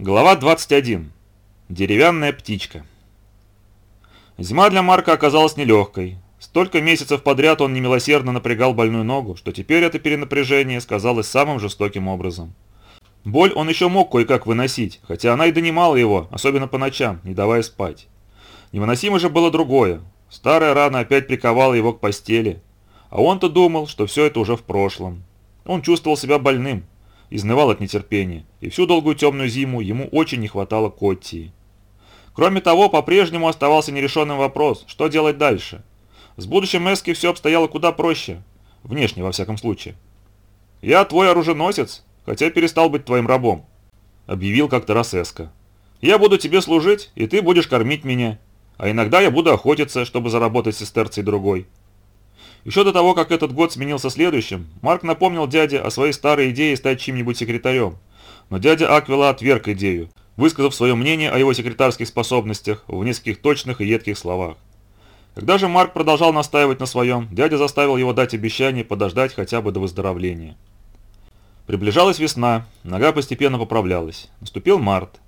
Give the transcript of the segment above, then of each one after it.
Глава 21. Деревянная птичка. Зима для Марка оказалась нелегкой. Столько месяцев подряд он немилосердно напрягал больную ногу, что теперь это перенапряжение сказалось самым жестоким образом. Боль он еще мог кое-как выносить, хотя она и донимала его, особенно по ночам, не давая спать. Невыносимо же было другое. Старая рана опять приковала его к постели. А он-то думал, что все это уже в прошлом. Он чувствовал себя больным, изнывал от нетерпения, и всю долгую темную зиму ему очень не хватало Коттии. Кроме того, по-прежнему оставался нерешенным вопрос, что делать дальше. С будущим Эски все обстояло куда проще, внешне во всяком случае. «Я твой оруженосец, хотя перестал быть твоим рабом», — объявил как-то раз Эска. «Я буду тебе служить, и ты будешь кормить меня, а иногда я буду охотиться, чтобы заработать сестерцей другой». Еще до того, как этот год сменился следующим, Марк напомнил дяде о своей старой идее стать чьим-нибудь секретарем. Но дядя Аквила отверг идею, высказав свое мнение о его секретарских способностях в нескольких точных и едких словах. Когда же Марк продолжал настаивать на своем, дядя заставил его дать обещание подождать хотя бы до выздоровления. Приближалась весна, нога постепенно поправлялась. Наступил март.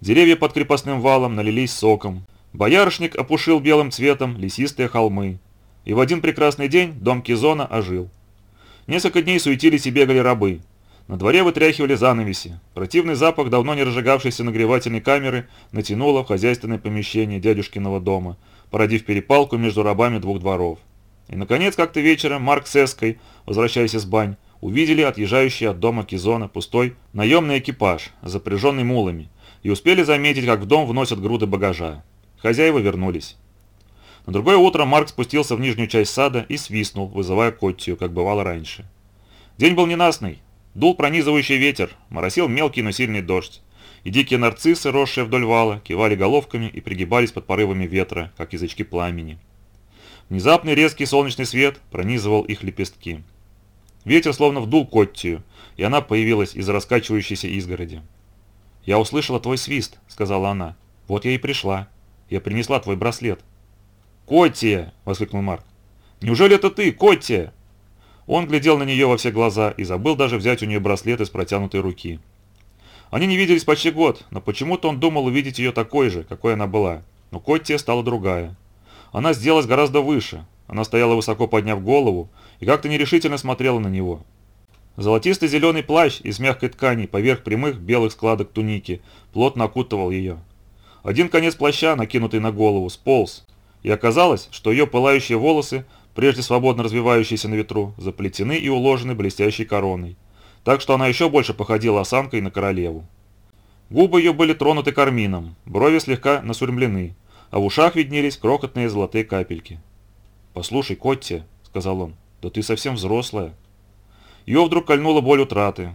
Деревья под крепостным валом налились соком. Боярышник опушил белым цветом лесистые холмы. И в один прекрасный день дом Кизона ожил. Несколько дней суетились и бегали рабы. На дворе вытряхивали занавеси. Противный запах давно не разжигавшейся нагревательной камеры натянуло в хозяйственное помещение дядюшкиного дома, породив перепалку между рабами двух дворов. И, наконец, как-то вечером Марк с Эской, возвращаясь из бань, увидели отъезжающий от дома Кизона пустой наемный экипаж, запряженный мулами, и успели заметить, как в дом вносят груды багажа. Хозяева вернулись. На другое утро Марк спустился в нижнюю часть сада и свистнул, вызывая Коттию, как бывало раньше. День был ненастный. Дул пронизывающий ветер, моросил мелкий, но сильный дождь. И дикие нарциссы, росшие вдоль вала, кивали головками и пригибались под порывами ветра, как язычки пламени. Внезапный резкий солнечный свет пронизывал их лепестки. Ветер словно вдул Коттию, и она появилась из раскачивающейся изгороди. «Я услышала твой свист», — сказала она. «Вот я и пришла. Я принесла твой браслет». «Коттия!» – воскликнул Марк. «Неужели это ты, Коттия?» Он глядел на нее во все глаза и забыл даже взять у нее браслет из протянутой руки. Они не виделись почти год, но почему-то он думал увидеть ее такой же, какой она была. Но Коттия стала другая. Она сделалась гораздо выше. Она стояла высоко подняв голову и как-то нерешительно смотрела на него. Золотистый зеленый плащ из мягкой ткани поверх прямых белых складок туники плотно окутывал ее. Один конец плаща, накинутый на голову, сполз, и оказалось, что ее пылающие волосы, прежде свободно развивающиеся на ветру, заплетены и уложены блестящей короной, так что она еще больше походила осанкой на королеву. Губы ее были тронуты кармином, брови слегка насурмлены, а в ушах виднелись крохотные золотые капельки. «Послушай, Котти», — сказал он, — «да ты совсем взрослая». Ее вдруг кольнула боль утраты.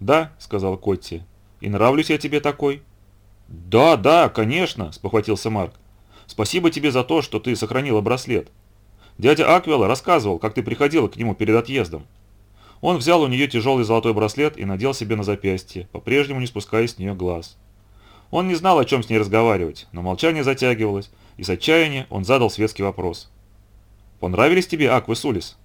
«Да», — сказал Котти, — «и нравлюсь я тебе такой». «Да, да, конечно», — спохватился Марк. Спасибо тебе за то, что ты сохранила браслет. Дядя Аквела рассказывал, как ты приходила к нему перед отъездом. Он взял у нее тяжелый золотой браслет и надел себе на запястье, по-прежнему не спуская с нее глаз. Он не знал, о чем с ней разговаривать, но молчание затягивалось, и с отчаяния он задал светский вопрос. «Понравились тебе Аквы Сулис?»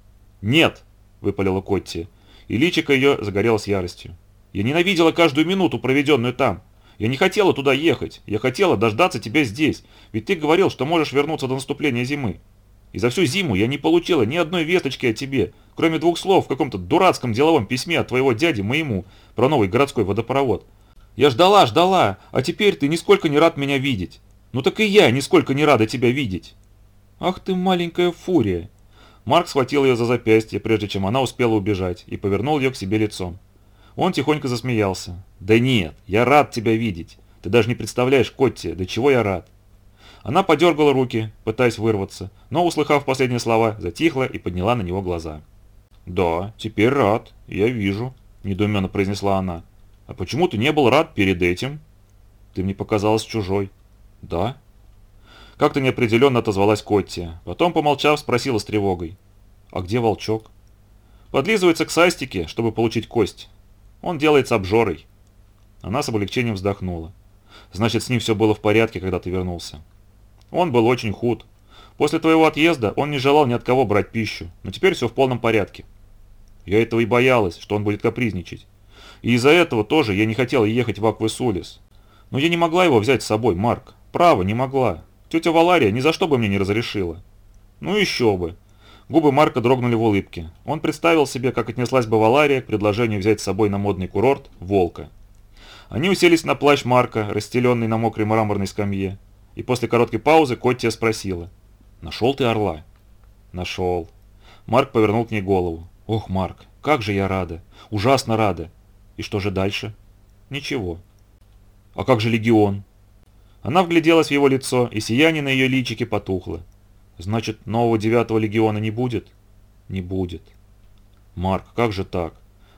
«Нет!» – выпалила Котти, и личико ее загорелось яростью. «Я ненавидела каждую минуту, проведенную там. Я не хотела туда ехать. Я хотела дождаться тебя здесь. Ведь ты говорил, что можешь вернуться до наступления зимы. И за всю зиму я не получила ни одной весточки о тебе, кроме двух слов в каком-то дурацком деловом письме от твоего дяди моему про новый городской водопровод. Я ждала, ждала, а теперь ты нисколько не рад меня видеть. Ну так и я нисколько не рада тебя видеть. Ах ты маленькая фурия. Марк схватил ее за запястье, прежде чем она успела убежать, и повернул ее к себе лицом. Он тихонько засмеялся. «Да нет, я рад тебя видеть. Ты даже не представляешь, Котти, до чего я рад». Она подергала руки, пытаясь вырваться, но, услыхав последние слова, затихла и подняла на него глаза. «Да, теперь рад, я вижу», – недоуменно произнесла она. «А почему ты не был рад перед этим?» «Ты мне показалась чужой». «Да?» Как-то неопределенно отозвалась Котти. Потом, помолчав, спросила с тревогой. «А где волчок?» «Подлизывается к састике, чтобы получить кость. Он делается обжорой». Она с облегчением вздохнула. «Значит, с ним все было в порядке, когда ты вернулся». «Он был очень худ. После твоего отъезда он не желал ни от кого брать пищу, но теперь все в полном порядке». Я этого и боялась, что он будет капризничать. И из-за этого тоже я не хотел ехать в Аквесулис. Но я не могла его взять с собой, Марк. Право, не могла. Тетя Валария ни за что бы мне не разрешила. Ну еще бы. Губы Марка дрогнули в улыбке. Он представил себе, как отнеслась бы Валария к предложению взять с собой на модный курорт Волка. Они уселись на плащ Марка, расстеленный на мокрой мраморной скамье. И после короткой паузы Коттия спросила. «Нашел ты орла?» «Нашел». Марк повернул к ней голову. «Ох, Марк, как же я рада! Ужасно рада! И что же дальше?» «Ничего». «А как же легион?» Она вгляделась в его лицо, и сияние на ее личике потухло. «Значит, нового девятого легиона не будет?» «Не будет». «Марк, как же так?»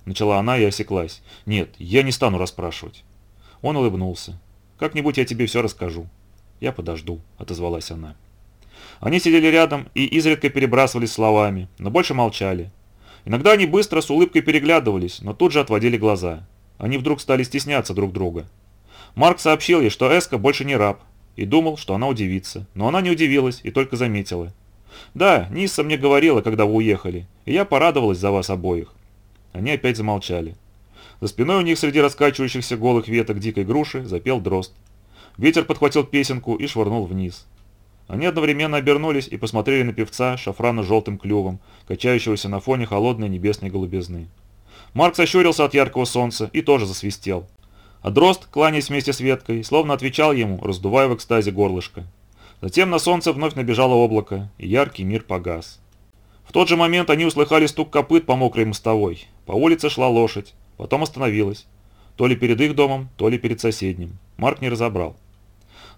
Начала она и осеклась. «Нет, я не стану расспрашивать». Он улыбнулся. «Как-нибудь я тебе все расскажу». «Я подожду», — отозвалась она. Они сидели рядом и изредка перебрасывались словами, но больше молчали. Иногда они быстро с улыбкой переглядывались, но тут же отводили глаза. Они вдруг стали стесняться друг друга. Марк сообщил ей, что Эска больше не раб, и думал, что она удивится. Но она не удивилась и только заметила. «Да, Нисса мне говорила, когда вы уехали, и я порадовалась за вас обоих». Они опять замолчали. За спиной у них среди раскачивающихся голых веток дикой груши запел дрозд. Ветер подхватил песенку и швырнул вниз. Они одновременно обернулись и посмотрели на певца шафрано-желтым клювом, качающегося на фоне холодной небесной голубизны. Марк сощурился от яркого солнца и тоже засвистел. А дрозд, кланяясь вместе с веткой, словно отвечал ему, раздувая в экстазе горлышко. Затем на солнце вновь набежало облако, и яркий мир погас. В тот же момент они услыхали стук копыт по мокрой мостовой. По улице шла лошадь, потом остановилась. То ли перед их домом, то ли перед соседним. Марк не разобрал.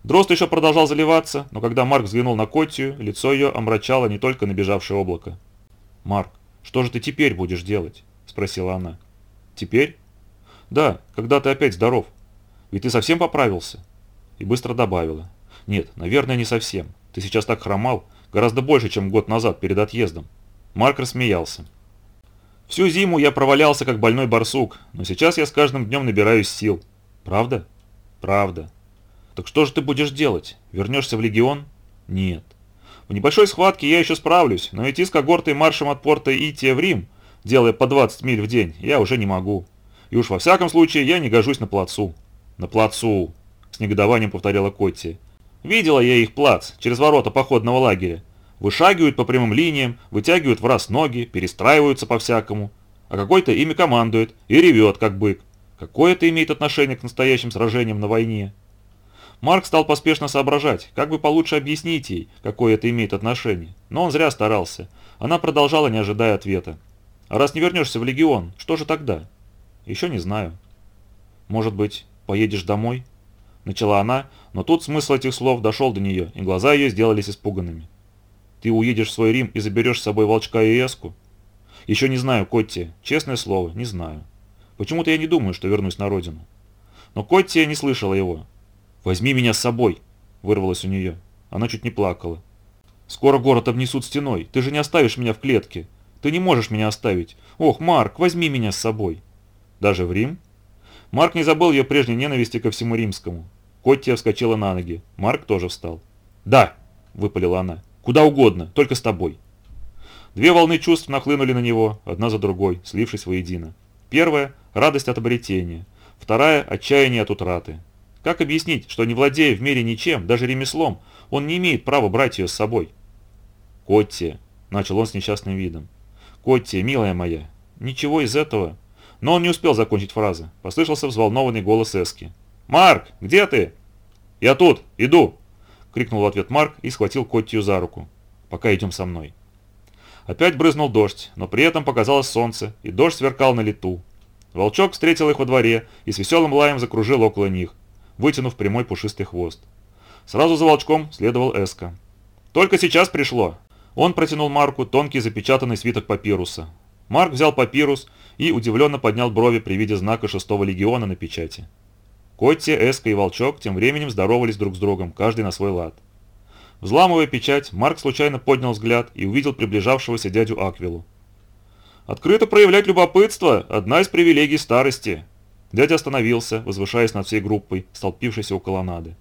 Дрозд еще продолжал заливаться, но когда Марк взглянул на Коттию, лицо ее омрачало не только набежавшее облако. «Марк, что же ты теперь будешь делать?» – спросила она. «Теперь?» «Да, когда ты опять здоров. Ведь ты совсем поправился?» И быстро добавила. «Нет, наверное, не совсем. Ты сейчас так хромал, гораздо больше, чем год назад, перед отъездом». Марк рассмеялся. «Всю зиму я провалялся, как больной барсук, но сейчас я с каждым днем набираюсь сил. Правда?» «Правда». «Так что же ты будешь делать? Вернешься в Легион?» «Нет». «В небольшой схватке я еще справлюсь, но идти с когортой маршем от порта Ития в Рим, делая по 20 миль в день, я уже не могу. И уж во всяком случае я не гожусь на плацу». «На плацу», — с негодованием повторяла Котти. «Видела я их плац через ворота походного лагеря. Вышагивают по прямым линиям, вытягивают в раз ноги, перестраиваются по-всякому. А какой-то ими командует и ревет, как бык. Какое это имеет отношение к настоящим сражениям на войне?» Марк стал поспешно соображать, как бы получше объяснить ей, какое это имеет отношение. Но он зря старался. Она продолжала, не ожидая ответа. «А раз не вернешься в Легион, что же тогда?» Еще не знаю. Может быть, поедешь домой? Начала она, но тут смысл этих слов дошел до нее, и глаза ее сделались испуганными. Ты уедешь в свой Рим и заберешь с собой волчка и эску? Еще не знаю, Котти, честное слово, не знаю. Почему-то я не думаю, что вернусь на родину. Но Котти не слышала его. «Возьми меня с собой!» – вырвалось у нее. Она чуть не плакала. «Скоро город обнесут стеной. Ты же не оставишь меня в клетке. Ты не можешь меня оставить. Ох, Марк, возьми меня с собой!» Даже в Рим? Марк не забыл ее прежней ненависти ко всему римскому. Коттия вскочила на ноги. Марк тоже встал. «Да!» – выпалила она. «Куда угодно, только с тобой». Две волны чувств нахлынули на него, одна за другой, слившись воедино. Первая – радость от обретения. Вторая – отчаяние от утраты. Как объяснить, что не владея в мире ничем, даже ремеслом, он не имеет права брать ее с собой? «Коттия», – начал он с несчастным видом. «Коттия, милая моя, ничего из этого но он не успел закончить фразы. Послышался взволнованный голос Эски. «Марк, где ты?» «Я тут, иду!» — крикнул в ответ Марк и схватил Коттию за руку. «Пока идем со мной». Опять брызнул дождь, но при этом показалось солнце, и дождь сверкал на лету. Волчок встретил их во дворе и с веселым лаем закружил около них, вытянув прямой пушистый хвост. Сразу за волчком следовал Эска. «Только сейчас пришло!» Он протянул Марку тонкий запечатанный свиток папируса. Марк взял папирус и удивленно поднял брови при виде знака шестого легиона на печати. Котти, Эска и Волчок тем временем здоровались друг с другом, каждый на свой лад. Взламывая печать, Марк случайно поднял взгляд и увидел приближавшегося дядю Аквилу. «Открыто проявлять любопытство – одна из привилегий старости». Дядя остановился, возвышаясь над всей группой, столпившейся у колоннады.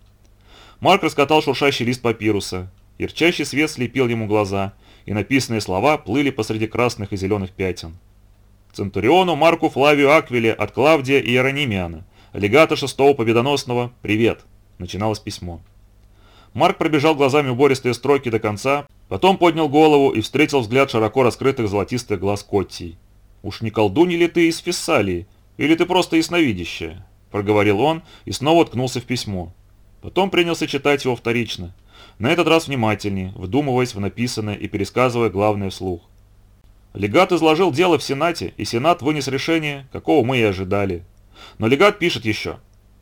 Марк раскатал шуршащий лист папируса. Ярчайший свет слепил ему глаза, и написанные слова плыли посреди красных и зеленых пятен. Центуриону Марку Флавию Аквиле от Клавдия и Иеронимиана, легата шестого победоносного, привет!» Начиналось письмо. Марк пробежал глазами убористые строки до конца, потом поднял голову и встретил взгляд широко раскрытых золотистых глаз Коттии. «Уж не колдунья ли ты из Фессалии? Или ты просто ясновидящая?» – проговорил он и снова ткнулся в письмо. Потом принялся читать его вторично, на этот раз внимательнее, вдумываясь в написанное и пересказывая главное вслух. Легат изложил дело в Сенате, и Сенат вынес решение, какого мы и ожидали. Но легат пишет еще.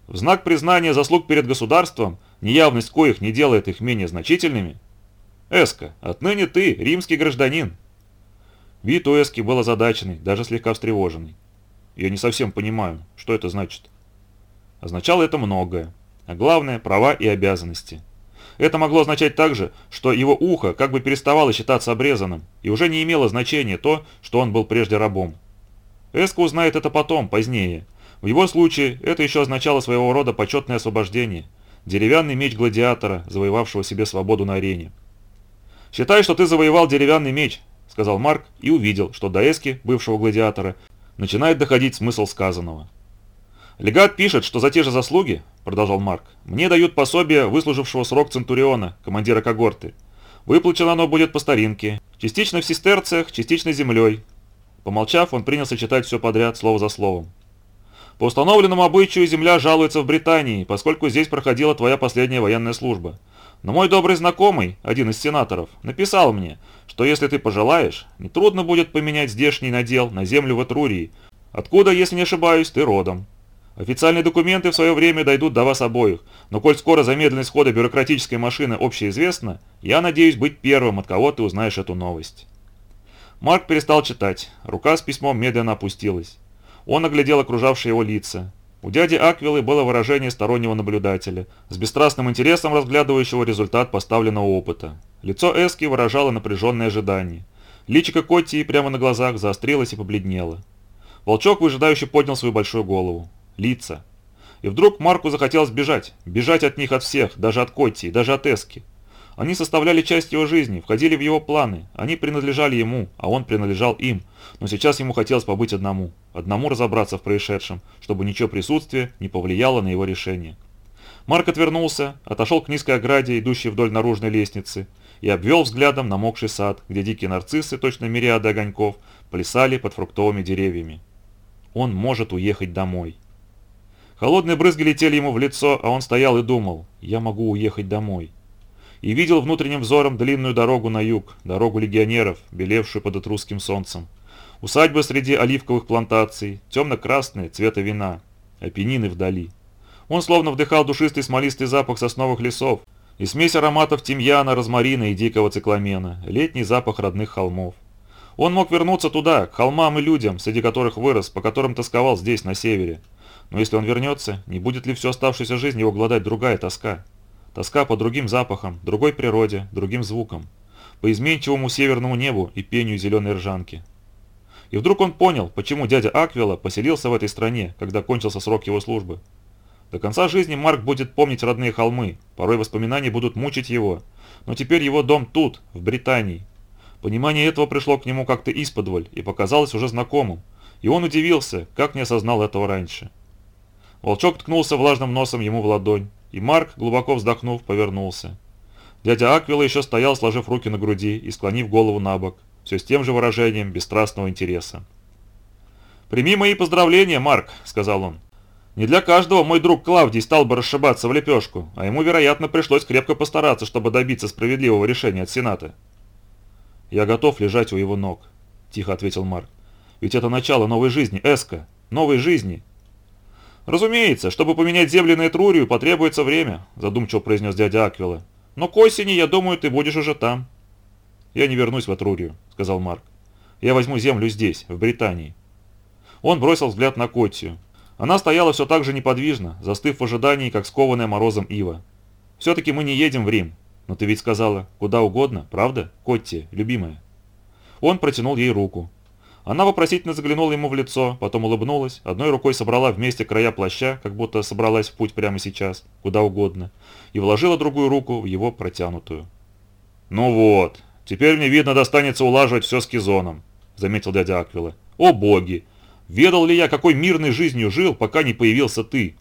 В знак признания заслуг перед государством, неявность коих не делает их менее значительными. Эска, отныне ты римский гражданин. Вид у Эски был озадаченный, даже слегка встревоженный. Я не совсем понимаю, что это значит. Означало это многое, а главное – права и обязанности – это могло означать также, что его ухо как бы переставало считаться обрезанным, и уже не имело значения то, что он был прежде рабом. Эско узнает это потом, позднее. В его случае это еще означало своего рода почетное освобождение, деревянный меч гладиатора, завоевавшего себе свободу на арене. «Считай, что ты завоевал деревянный меч», — сказал Марк и увидел, что до Эски, бывшего гладиатора, начинает доходить смысл сказанного. «Легат пишет, что за те же заслуги, — продолжал Марк, — мне дают пособие выслужившего срок Центуриона, командира когорты. Выплачено оно будет по старинке, частично в сестерциях, частично землей». Помолчав, он принялся читать все подряд, слово за словом. «По установленному обычаю земля жалуется в Британии, поскольку здесь проходила твоя последняя военная служба. Но мой добрый знакомый, один из сенаторов, написал мне, что если ты пожелаешь, нетрудно будет поменять здешний надел на землю в Этрурии, откуда, если не ошибаюсь, ты родом. Официальные документы в свое время дойдут до вас обоих, но коль скоро замедленность хода бюрократической машины общеизвестна, я надеюсь быть первым, от кого ты узнаешь эту новость». Марк перестал читать, рука с письмом медленно опустилась. Он оглядел окружавшие его лица. У дяди Аквилы было выражение стороннего наблюдателя, с бесстрастным интересом разглядывающего результат поставленного опыта. Лицо Эски выражало напряженное ожидание. Личико Котти прямо на глазах заострилось и побледнело. Волчок выжидающе поднял свою большую голову лица. И вдруг Марку захотелось бежать, бежать от них от всех, даже от Котти, даже от Эски. Они составляли часть его жизни, входили в его планы, они принадлежали ему, а он принадлежал им, но сейчас ему хотелось побыть одному, одному разобраться в происшедшем, чтобы ничего присутствия не повлияло на его решение. Марк отвернулся, отошел к низкой ограде, идущей вдоль наружной лестницы, и обвел взглядом намокший сад, где дикие нарциссы, точно мириады огоньков, плясали под фруктовыми деревьями. Он может уехать домой. Холодные брызги летели ему в лицо, а он стоял и думал, я могу уехать домой. И видел внутренним взором длинную дорогу на юг, дорогу легионеров, белевшую под этрусским солнцем. Усадьбы среди оливковых плантаций, темно-красные, цвета вина, опенины вдали. Он словно вдыхал душистый смолистый запах сосновых лесов и смесь ароматов тимьяна, розмарина и дикого цикламена, летний запах родных холмов. Он мог вернуться туда, к холмам и людям, среди которых вырос, по которым тосковал здесь, на севере. Но если он вернется, не будет ли всю оставшуюся жизнь его гладать другая тоска? Тоска по другим запахам, другой природе, другим звукам, по изменчивому северному небу и пению зеленой ржанки. И вдруг он понял, почему дядя Аквила поселился в этой стране, когда кончился срок его службы. До конца жизни Марк будет помнить родные холмы, порой воспоминания будут мучить его, но теперь его дом тут, в Британии. Понимание этого пришло к нему как-то исподволь и показалось уже знакомым, и он удивился, как не осознал этого раньше. Волчок ткнулся влажным носом ему в ладонь, и Марк, глубоко вздохнув, повернулся. Дядя Аквила еще стоял, сложив руки на груди и склонив голову на бок, все с тем же выражением бесстрастного интереса. «Прими мои поздравления, Марк», — сказал он. «Не для каждого мой друг Клавдий стал бы расшибаться в лепешку, а ему, вероятно, пришлось крепко постараться, чтобы добиться справедливого решения от Сената». «Я готов лежать у его ног», — тихо ответил Марк. «Ведь это начало новой жизни, Эска, новой жизни, «Разумеется, чтобы поменять земли на Этрурию, потребуется время», задумчиво произнес дядя Аквила. «Но к осени, я думаю, ты будешь уже там». «Я не вернусь в Этрурию», сказал Марк. «Я возьму землю здесь, в Британии». Он бросил взгляд на Коттию. Она стояла все так же неподвижно, застыв в ожидании, как скованная морозом ива. «Все-таки мы не едем в Рим. Но ты ведь сказала, куда угодно, правда, Котти, любимая?» Он протянул ей руку. Она вопросительно заглянула ему в лицо, потом улыбнулась, одной рукой собрала вместе края плаща, как будто собралась в путь прямо сейчас, куда угодно, и вложила другую руку в его протянутую. «Ну вот, теперь мне, видно, достанется улаживать все с Кизоном», — заметил дядя Аквила. О боги! Ведал ли я, какой мирной жизнью жил, пока не появился ты?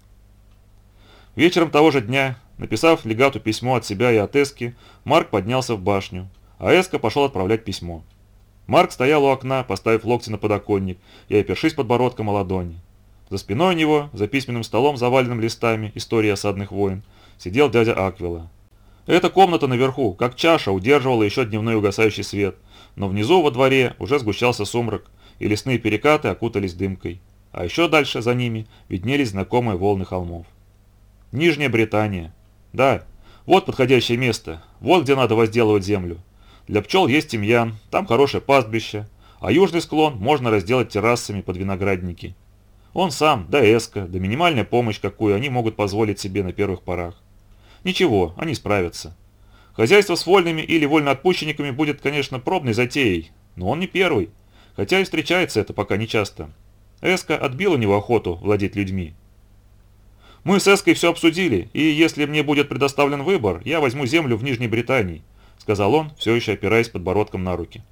Вечером того же дня, написав легату письмо от себя и от Эски, Марк поднялся в башню, а Эска пошел отправлять письмо. Марк стоял у окна, поставив локти на подоконник и опершись подбородком о ладони. За спиной у него, за письменным столом, заваленным листами «История осадных войн», сидел дядя Аквила. Эта комната наверху, как чаша, удерживала еще дневной угасающий свет, но внизу во дворе уже сгущался сумрак, и лесные перекаты окутались дымкой. А еще дальше, за ними, виднелись знакомые волны холмов. Нижняя Британия. Да, вот подходящее место, вот где надо возделывать землю. Для пчел есть тимьян, там хорошее пастбище, а южный склон можно разделать террасами под виноградники. Он сам, да эска, да минимальная помощь, какую они могут позволить себе на первых порах. Ничего, они справятся. Хозяйство с вольными или вольноотпущенниками будет, конечно, пробной затеей, но он не первый, хотя и встречается это пока не часто. Эска отбил у него охоту владеть людьми. Мы с Эской все обсудили, и если мне будет предоставлен выбор, я возьму землю в Нижней Британии, сказал он, все еще опираясь подбородком на руки.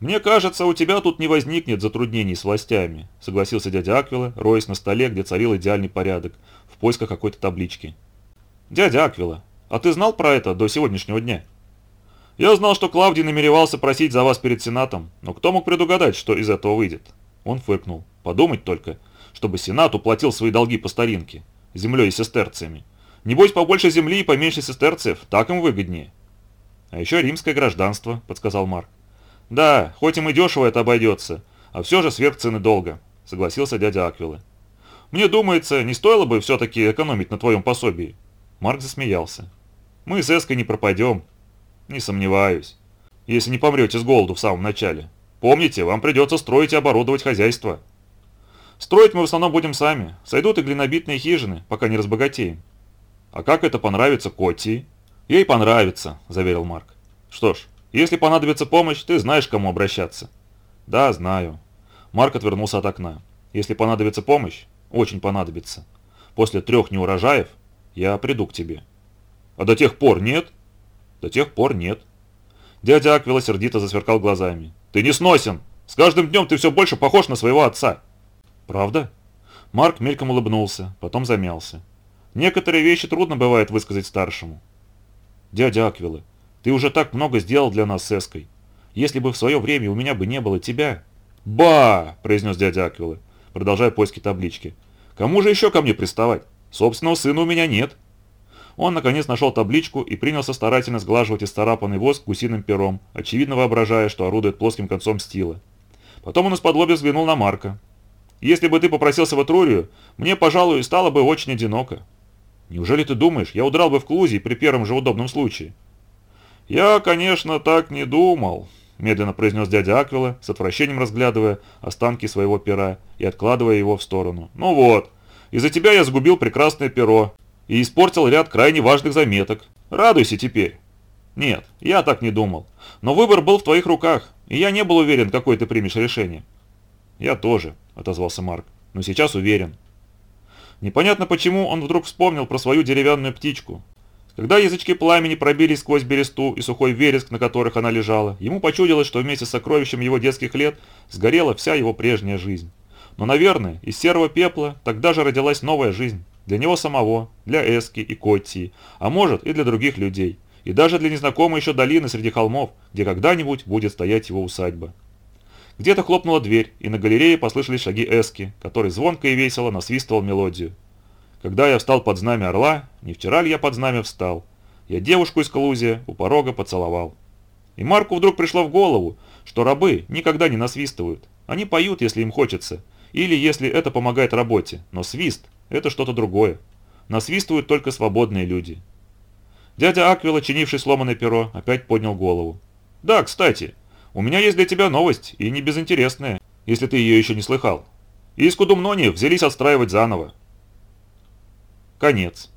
«Мне кажется, у тебя тут не возникнет затруднений с властями», согласился дядя Аквила, роясь на столе, где царил идеальный порядок, в поисках какой-то таблички. «Дядя Аквила, а ты знал про это до сегодняшнего дня?» «Я знал, что Клавдий намеревался просить за вас перед Сенатом, но кто мог предугадать, что из этого выйдет?» Он фыркнул. «Подумать только, чтобы Сенат уплатил свои долги по старинке, землей и сестерциями. Небось, побольше земли и поменьше сестерциев, так им выгоднее». «А еще римское гражданство», — подсказал Марк. «Да, хоть им и дешево это обойдется, а все же сверх цены долго», — согласился дядя Аквилы. «Мне думается, не стоило бы все-таки экономить на твоем пособии». Марк засмеялся. «Мы с Эской не пропадем». «Не сомневаюсь. Если не помрете с голоду в самом начале. Помните, вам придется строить и оборудовать хозяйство». «Строить мы в основном будем сами. Сойдут и глинобитные хижины, пока не разбогатеем». «А как это понравится Котти?» «Ей понравится», – заверил Марк. «Что ж, если понадобится помощь, ты знаешь, к кому обращаться». «Да, знаю». Марк отвернулся от окна. «Если понадобится помощь, очень понадобится. После трех неурожаев я приду к тебе». «А до тех пор нет?» «До тех пор нет». Дядя Аквила сердито засверкал глазами. «Ты не сносен! С каждым днем ты все больше похож на своего отца!» «Правда?» Марк мельком улыбнулся, потом замялся. «Некоторые вещи трудно бывает высказать старшему». «Дядя Аквила, ты уже так много сделал для нас с Эской. Если бы в свое время у меня бы не было тебя...» «Ба!» – произнес дядя Аквилы, продолжая поиски таблички. «Кому же еще ко мне приставать? Собственного сына у меня нет». Он наконец нашел табличку и принялся старательно сглаживать исцарапанный воск гусиным пером, очевидно воображая, что орудует плоским концом стила. Потом он из-под взглянул на Марка. «Если бы ты попросился в Этрурию, мне, пожалуй, стало бы очень одиноко». «Неужели ты думаешь, я удрал бы в Клузии при первом же удобном случае?» «Я, конечно, так не думал», – медленно произнес дядя Аквила, с отвращением разглядывая останки своего пера и откладывая его в сторону. «Ну вот, из-за тебя я сгубил прекрасное перо и испортил ряд крайне важных заметок. Радуйся теперь». «Нет, я так не думал. Но выбор был в твоих руках, и я не был уверен, какое ты примешь решение». «Я тоже», – отозвался Марк, – «но сейчас уверен». Непонятно почему он вдруг вспомнил про свою деревянную птичку, когда язычки пламени пробились сквозь бересту и сухой вереск, на которых она лежала, ему почудилось, что вместе с сокровищем его детских лет сгорела вся его прежняя жизнь. Но, наверное, из серого пепла тогда же родилась новая жизнь. Для него самого, для Эски и Коттии, а может и для других людей. И даже для незнакомой еще долины среди холмов, где когда-нибудь будет стоять его усадьба. Где-то хлопнула дверь, и на галерее послышались шаги Эски, который звонко и весело насвистывал мелодию. Когда я встал под знамя орла, не вчера ли я под знамя встал, я девушку из Калузия у порога поцеловал. И Марку вдруг пришло в голову, что рабы никогда не насвистывают. Они поют, если им хочется, или если это помогает работе, но свист – это что-то другое. Насвистывают только свободные люди. Дядя Аквила, чинивший сломанное перо, опять поднял голову. «Да, кстати, у меня есть для тебя новость, и не безинтересная, если ты ее еще не слыхал. Из Кудумнони взялись отстраивать заново. Конец.